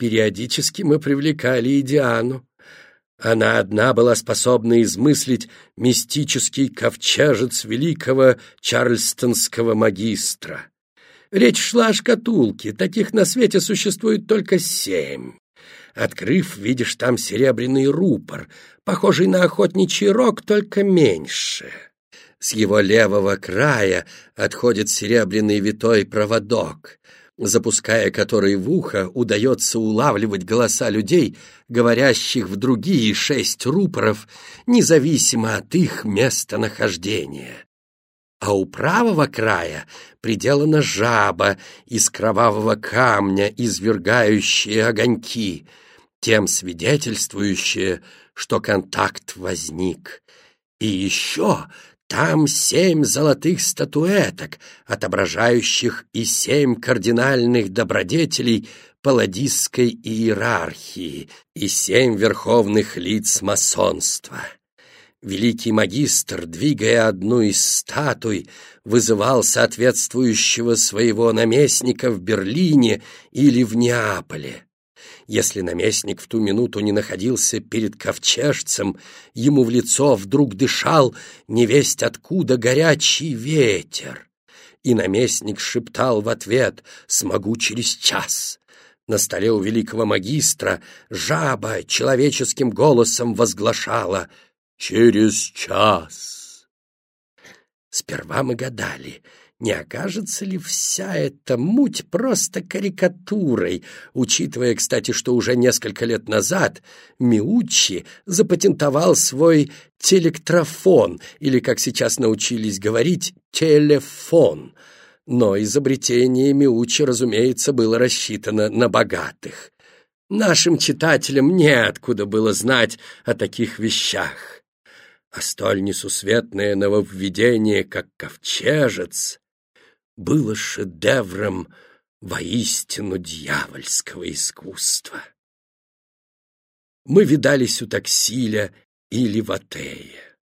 Периодически мы привлекали и Диану. Она одна была способна измыслить мистический ковчежец великого чарльстонского магистра. Речь шла о шкатулке, таких на свете существует только семь. Открыв, видишь там серебряный рупор, похожий на охотничий рог, только меньше. С его левого края отходит серебряный витой проводок, запуская который в ухо удается улавливать голоса людей, говорящих в другие шесть рупоров, независимо от их местонахождения. А у правого края приделана жаба из кровавого камня, извергающая огоньки, тем свидетельствующая, что контакт возник. И еще там семь золотых статуэток, отображающих и семь кардинальных добродетелей палладистской иерархии, и семь верховных лиц масонства. Великий магистр, двигая одну из статуй, вызывал соответствующего своего наместника в Берлине или в Неаполе. Если наместник в ту минуту не находился перед ковчежцем, ему в лицо вдруг дышал невесть откуда горячий ветер. И наместник шептал в ответ «Смогу через час». На столе у великого магистра жаба человеческим голосом возглашала «Через час». Сперва мы гадали — не окажется ли вся эта муть просто карикатурой, учитывая, кстати, что уже несколько лет назад Миуччи запатентовал свой телектрофон, или, как сейчас научились говорить, телефон. Но изобретение Миуччи, разумеется, было рассчитано на богатых. Нашим читателям неоткуда было знать о таких вещах. А столь несусветное нововведение, как ковчежец, было шедевром воистину дьявольского искусства. Мы видались у Таксиля или Ватея.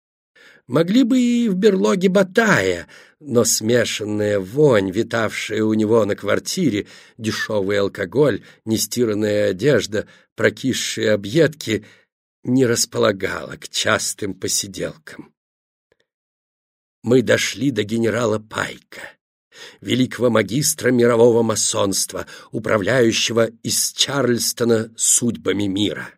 Могли бы и в берлоге Батая, но смешанная вонь, витавшая у него на квартире, дешевый алкоголь, нестиранная одежда, прокисшие объедки не располагала к частым посиделкам. Мы дошли до генерала Пайка великого магистра мирового масонства, управляющего из Чарльстона судьбами мира.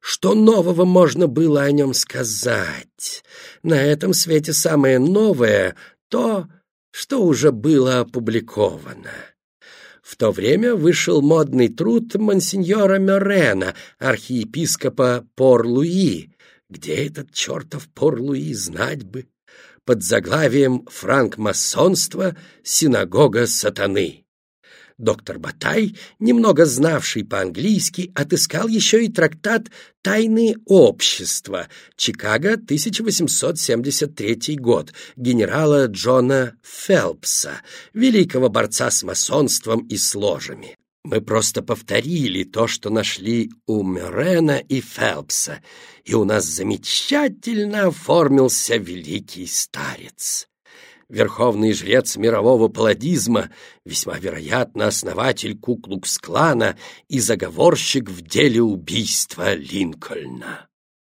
Что нового можно было о нем сказать? На этом свете самое новое — то, что уже было опубликовано. В то время вышел модный труд монсеньора Морена, архиепископа Пор-Луи. Где этот чертов Пор-Луи, знать бы? Под заглавием «Франкмасонство. Синагога сатаны». Доктор Батай, немного знавший по-английски, отыскал еще и трактат «Тайные общества» Чикаго, 1873 год, генерала Джона Фелпса, великого борца с масонством и с ложами. Мы просто повторили то, что нашли у Мерена и Фелпса, и у нас замечательно оформился великий старец. Верховный жрец мирового палладизма, весьма вероятно основатель Куклукс-клана и заговорщик в деле убийства Линкольна.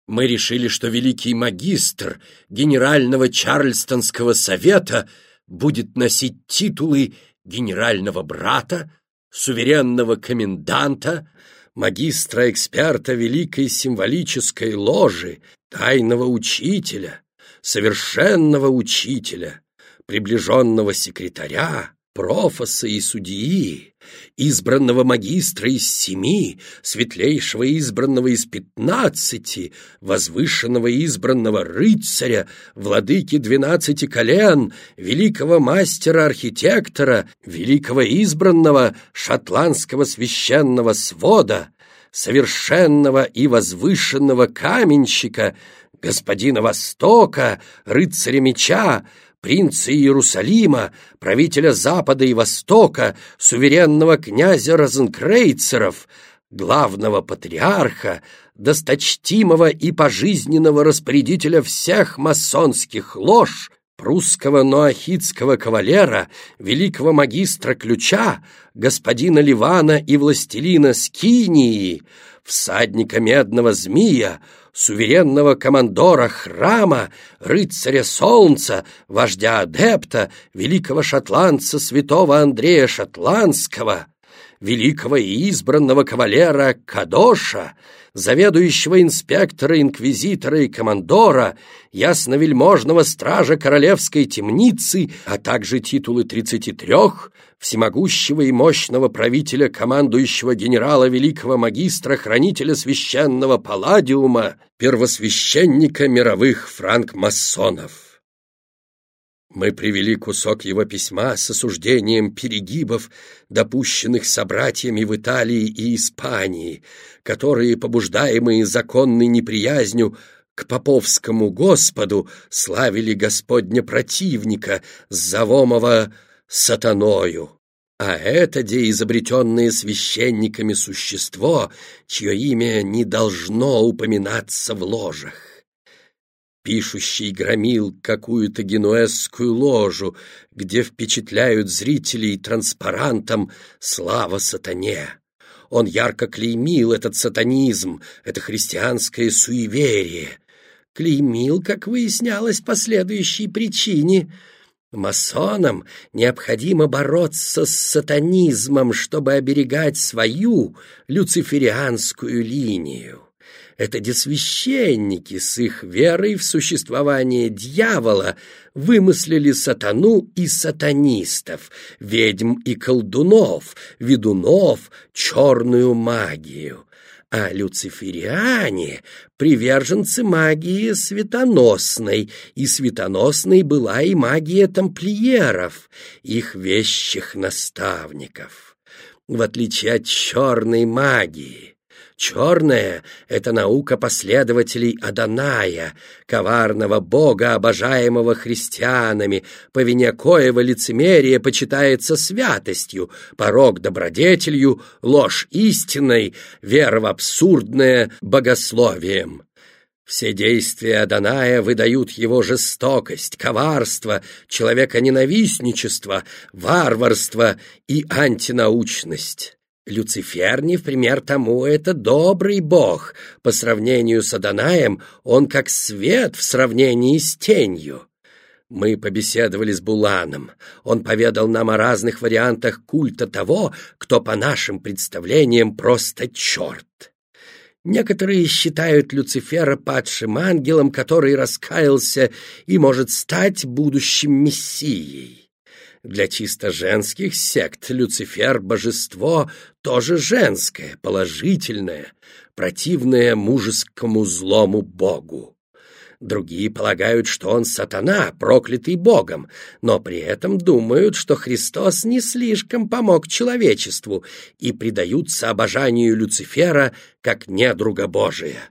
Мы решили, что великий магистр Генерального Чарльстонского совета будет носить титулы генерального брата, суверенного коменданта, магистра-эксперта великой символической ложи, тайного учителя, совершенного учителя, приближенного секретаря, профоса и судьи, избранного магистра из семи, светлейшего избранного из пятнадцати, возвышенного избранного рыцаря, владыки двенадцати колен, великого мастера-архитектора, великого избранного шотландского священного свода, совершенного и возвышенного каменщика, господина Востока, рыцаря меча, принца Иерусалима, правителя Запада и Востока, суверенного князя Розенкрейцеров, главного патриарха, досточтимого и пожизненного распорядителя всех масонских лож, прусского ноахидского кавалера, великого магистра ключа, господина Ливана и властелина Скинии, всадника медного змея, суверенного командора храма, рыцаря солнца, вождя адепта, великого шотландца святого Андрея Шотландского, великого и избранного кавалера Кадоша, заведующего инспектора, инквизитора и командора, ясновельможного стража королевской темницы, а также титулы тридцати трех, всемогущего и мощного правителя, командующего генерала великого магистра, хранителя священного палладиума, первосвященника мировых франкмасонов. Мы привели кусок его письма с осуждением перегибов, допущенных собратьями в Италии и Испании, которые, побуждаемые законной неприязнью к поповскому Господу, славили Господня противника, завомого сатаною. А это де изобретенное священниками существо, чье имя не должно упоминаться в ложах. Пишущий громил какую-то генуэзскую ложу, где впечатляют зрителей транспарантом «Слава сатане!». Он ярко клеймил этот сатанизм, это христианское суеверие. Клеймил, как выяснялось, по следующей причине. Масонам необходимо бороться с сатанизмом, чтобы оберегать свою люциферианскую линию. Это десвященники с их верой в существование дьявола вымыслили сатану и сатанистов, ведьм и колдунов, ведунов, черную магию. А люцифериане — приверженцы магии светоносной, и светоносной была и магия тамплиеров, их вещих наставников. В отличие от черной магии — Черная — это наука последователей Аданая, коварного бога, обожаемого христианами, по вине коего лицемерие почитается святостью, порог добродетелью, ложь истинной, вера в абсурдное богословием. Все действия Аданая выдают его жестокость, коварство, человеконенавистничество, варварство и антинаучность. Люцифер не в пример тому это добрый бог. По сравнению с Адонаем он как свет в сравнении с тенью. Мы побеседовали с Буланом. Он поведал нам о разных вариантах культа того, кто по нашим представлениям просто черт. Некоторые считают Люцифера падшим ангелом, который раскаялся и может стать будущим мессией. Для чисто женских сект Люцифер — божество тоже женское, положительное, противное мужескому злому богу. Другие полагают, что он сатана, проклятый богом, но при этом думают, что Христос не слишком помог человечеству и предаются обожанию Люцифера как недруга Божия.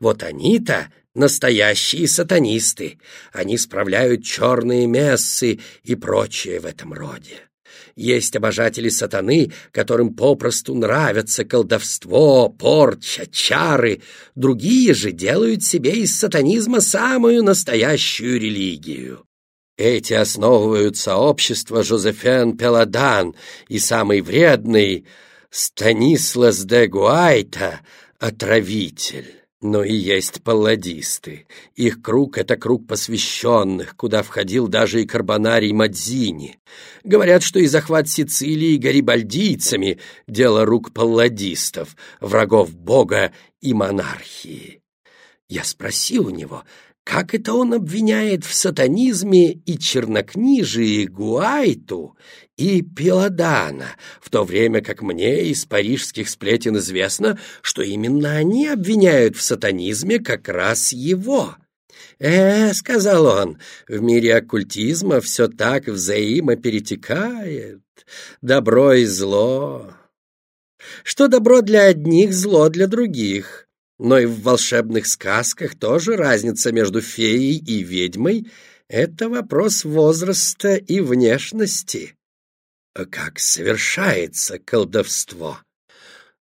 Вот они-то настоящие сатанисты. Они справляют черные мессы и прочее в этом роде. Есть обожатели сатаны, которым попросту нравятся колдовство, порча, чары. Другие же делают себе из сатанизма самую настоящую религию. Эти основывают сообщество Жозефен Пеладан и самый вредный Станислас де Гуайта — отравитель. Но и есть палладисты. Их круг — это круг посвященных, куда входил даже и карбонарий Мадзини. Говорят, что и захват Сицилии гарибальдийцами — дело рук палладистов, врагов бога и монархии. Я спросил у него, как это он обвиняет в сатанизме и чернокнижии Гуайту и Пиладана, в то время как мне из парижских сплетен известно, что именно они обвиняют в сатанизме как раз его. «Э, — сказал он, — в мире оккультизма все так взаимоперетекает, добро и зло. Что добро для одних, зло для других». Но и в волшебных сказках тоже разница между феей и ведьмой — это вопрос возраста и внешности. Как совершается колдовство?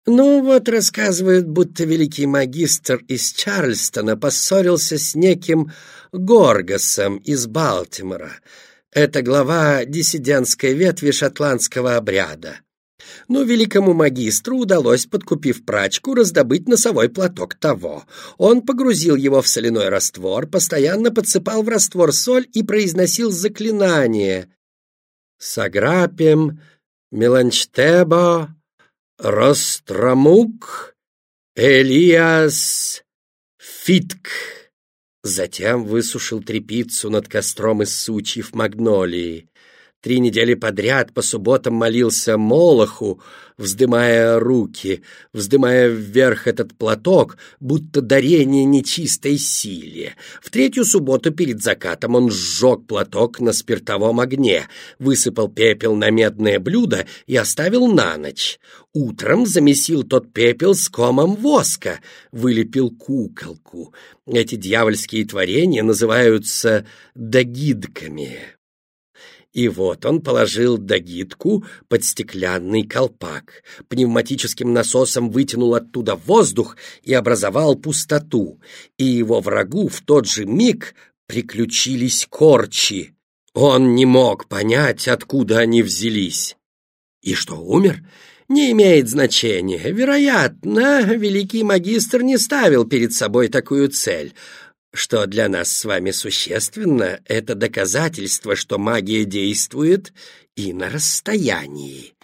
Ну вот, рассказывают, будто великий магистр из Чарльстона поссорился с неким Горгасом из Балтимора. Это глава диссидентской ветви шотландского обряда. Но великому магистру удалось, подкупив прачку, раздобыть носовой платок того. Он погрузил его в соляной раствор, постоянно подсыпал в раствор соль и произносил заклинание «Саграпем меланчтебо ростромук Элиас Фитк». Затем высушил трепицу над костром из сучьев магнолии. Три недели подряд по субботам молился Молоху, вздымая руки, вздымая вверх этот платок, будто дарение нечистой силе. В третью субботу перед закатом он сжег платок на спиртовом огне, высыпал пепел на медное блюдо и оставил на ночь. Утром замесил тот пепел с комом воска, вылепил куколку. Эти дьявольские творения называются дагидками. И вот он положил догитку под стеклянный колпак, пневматическим насосом вытянул оттуда воздух и образовал пустоту, и его врагу в тот же миг приключились корчи. Он не мог понять, откуда они взялись. И что, умер? Не имеет значения. Вероятно, великий магистр не ставил перед собой такую цель. Что для нас с вами существенно, это доказательство, что магия действует и на расстоянии.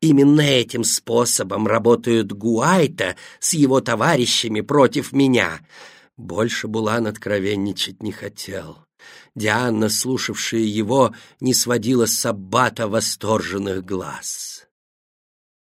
Именно этим способом работают Гуайта с его товарищами против меня. Больше Булан откровенничать не хотел. Диана, слушавшая его, не сводила с аббата восторженных глаз.